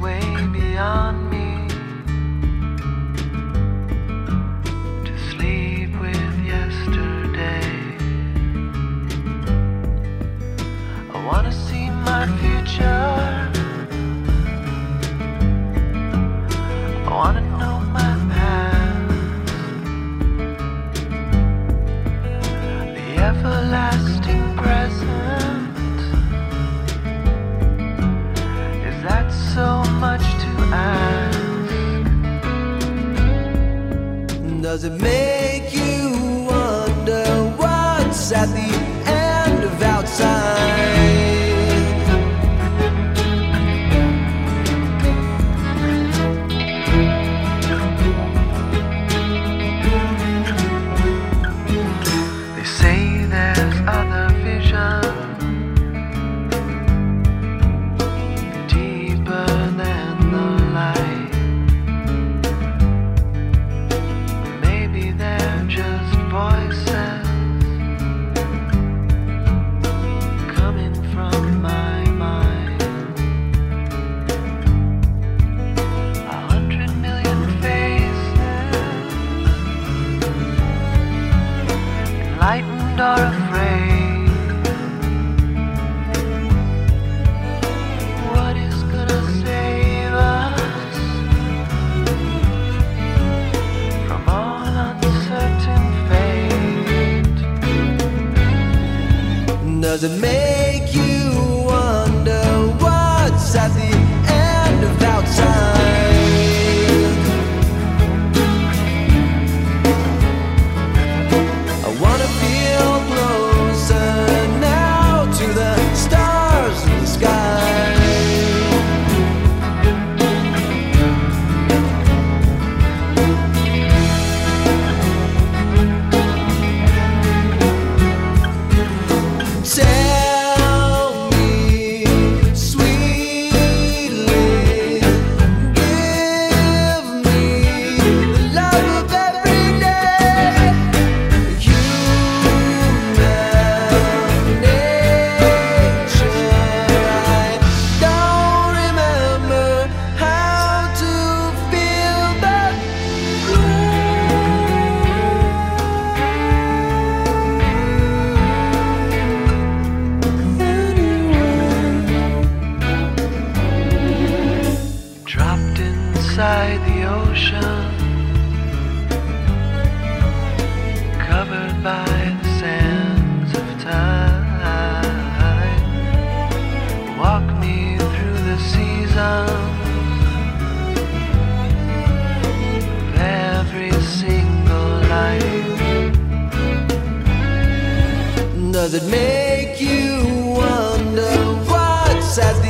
way beyond Does it make you wonder what's at the end of outside? They say there's other enlightened or afraid. What is gonna save us from all uncertain fate? Does it make Does it make you wonder what's at the